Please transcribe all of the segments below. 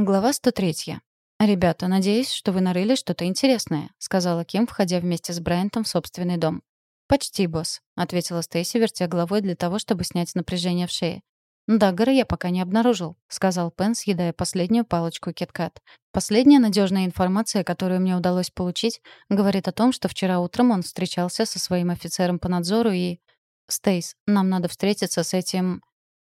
Глава 103. «Ребята, надеюсь, что вы нарыли что-то интересное», — сказала Ким, входя вместе с Брайантом в собственный дом. «Почти, босс», — ответила Стейси, вертя головой для того, чтобы снять напряжение в шее. «Даггера я пока не обнаружил», — сказал Пен, съедая последнюю палочку киткат. «Последняя надежная информация, которую мне удалось получить, говорит о том, что вчера утром он встречался со своим офицером по надзору и...» «Стейс, нам надо встретиться с этим...»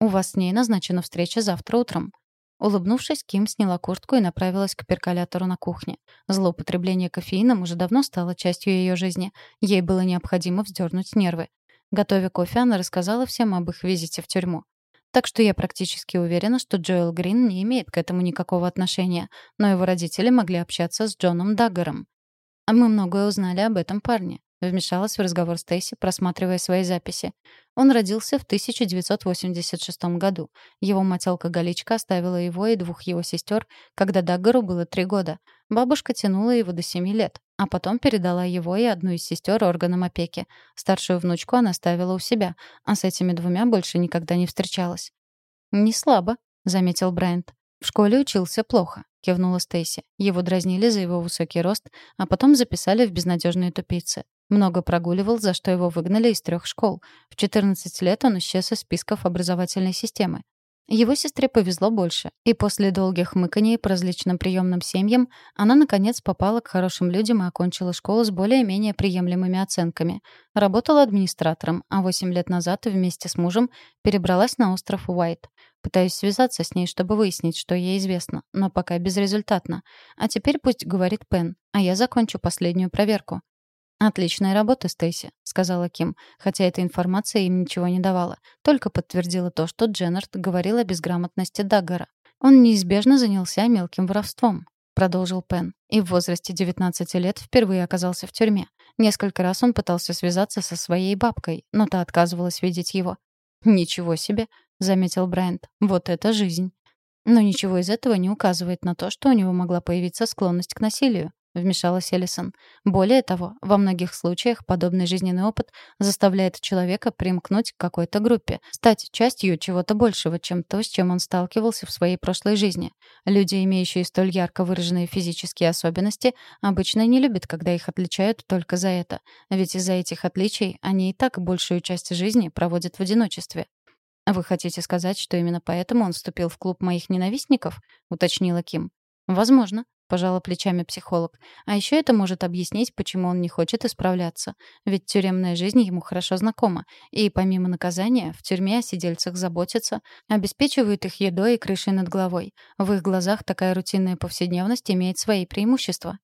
«У вас с ней назначена встреча завтра утром», Улыбнувшись, Ким сняла куртку и направилась к перколятору на кухне. Злоупотребление кофеином уже давно стало частью ее жизни. Ей было необходимо вздернуть нервы. Готовя кофе, она рассказала всем об их визите в тюрьму. Так что я практически уверена, что Джоэл Грин не имеет к этому никакого отношения, но его родители могли общаться с Джоном Даггером. А мы многое узнали об этом парне. Вмешалась в разговор Стейси, просматривая свои записи. Он родился в 1986 году. Его мать-алкоголичка оставила его и двух его сестер, когда Даггару было три года. Бабушка тянула его до семи лет, а потом передала его и одну из сестер органам опеки. Старшую внучку она оставила у себя, а с этими двумя больше никогда не встречалась. «Не слабо», — заметил Брайант. «В школе учился плохо», — кивнула Стейси. Его дразнили за его высокий рост, а потом записали в безнадежные тупицы. Много прогуливал, за что его выгнали из трех школ. В 14 лет он исчез из списков образовательной системы. Его сестре повезло больше, и после долгих мыканий по различным приемным семьям она, наконец, попала к хорошим людям и окончила школу с более-менее приемлемыми оценками. Работала администратором, а 8 лет назад вместе с мужем перебралась на остров Уайт. Пытаюсь связаться с ней, чтобы выяснить, что ей известно, но пока безрезультатно. А теперь пусть говорит Пен, а я закончу последнюю проверку. «Отличная работа, Стейси», — сказала Ким, хотя эта информация им ничего не давала, только подтвердила то, что Дженнард говорил о безграмотности Даггара. «Он неизбежно занялся мелким воровством», — продолжил Пен, и в возрасте 19 лет впервые оказался в тюрьме. Несколько раз он пытался связаться со своей бабкой, но та отказывалась видеть его. «Ничего себе», — заметил Брайант, — «вот это жизнь». Но ничего из этого не указывает на то, что у него могла появиться склонность к насилию. — вмешалась Эллисон. «Более того, во многих случаях подобный жизненный опыт заставляет человека примкнуть к какой-то группе, стать частью чего-то большего, чем то, с чем он сталкивался в своей прошлой жизни. Люди, имеющие столь ярко выраженные физические особенности, обычно не любят, когда их отличают только за это. Ведь из-за этих отличий они и так большую часть жизни проводят в одиночестве. «Вы хотите сказать, что именно поэтому он вступил в клуб моих ненавистников?» — уточнила Ким. «Возможно пожала плечами психолог. А еще это может объяснить, почему он не хочет исправляться. Ведь тюремная жизнь ему хорошо знакома. И помимо наказания, в тюрьме о сидельцах заботятся, обеспечивают их едой и крышей над головой. В их глазах такая рутинная повседневность имеет свои преимущества.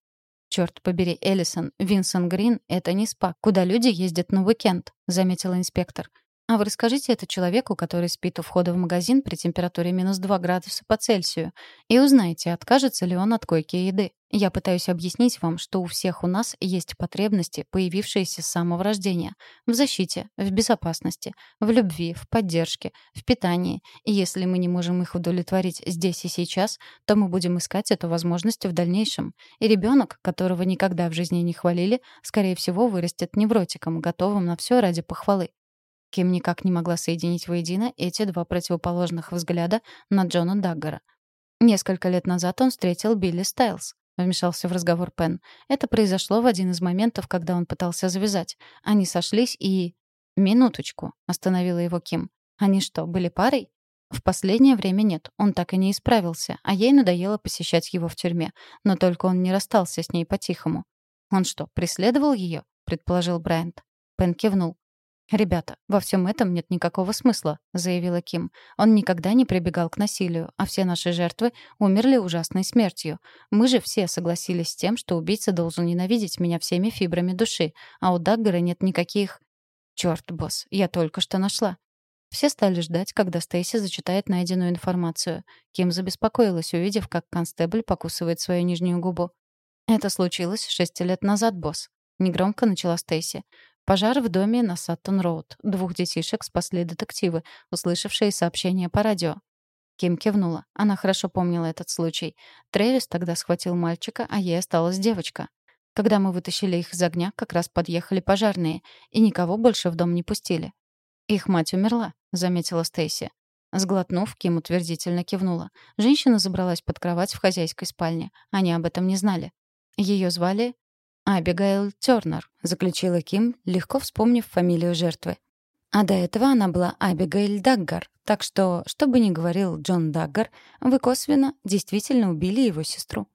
«Черт побери, Эллисон, Винсон Грин — это не спа, куда люди ездят на уикенд», — заметил инспектор. А вы расскажите это человеку, который спит у входа в магазин при температуре минус 2 градуса по Цельсию, и узнайте, откажется ли он от койки еды. Я пытаюсь объяснить вам, что у всех у нас есть потребности, появившиеся с самого рождения. В защите, в безопасности, в любви, в поддержке, в питании. И если мы не можем их удовлетворить здесь и сейчас, то мы будем искать эту возможность в дальнейшем. И ребенок, которого никогда в жизни не хвалили, скорее всего, вырастет невротиком, готовым на все ради похвалы. Ким никак не могла соединить воедино эти два противоположных взгляда на Джона Даггара. Несколько лет назад он встретил Билли Стайлз. Вмешался в разговор Пен. Это произошло в один из моментов, когда он пытался завязать. Они сошлись и... «Минуточку», — остановила его Ким. «Они что, были парой?» В последнее время нет, он так и не исправился, а ей надоело посещать его в тюрьме. Но только он не расстался с ней по-тихому. «Он что, преследовал ее?» — предположил Брайант. Пен кивнул. «Ребята, во всем этом нет никакого смысла», — заявила Ким. «Он никогда не прибегал к насилию, а все наши жертвы умерли ужасной смертью. Мы же все согласились с тем, что убийца должен ненавидеть меня всеми фибрами души, а у Даггера нет никаких...» «Чёрт, босс, я только что нашла». Все стали ждать, когда Стейси зачитает найденную информацию. Ким забеспокоилась, увидев, как констебль покусывает свою нижнюю губу. «Это случилось шесть лет назад, босс», — негромко начала Стейси. Пожар в доме на Саттон-Роуд. Двух детишек спасли детективы, услышавшие сообщение по радио. Ким кивнула. Она хорошо помнила этот случай. Трэвис тогда схватил мальчика, а ей осталась девочка. Когда мы вытащили их из огня, как раз подъехали пожарные, и никого больше в дом не пустили. «Их мать умерла», — заметила Стейси. Сглотнув, Ким утвердительно кивнула. Женщина забралась под кровать в хозяйской спальне. Они об этом не знали. Ее звали Абигайл Тёрнер, заключила Ким, легко вспомнив фамилию жертвы. А до этого она была Абигайл Даггар, так что, что бы ни говорил Джон Даггар, вы косвенно действительно убили его сестру.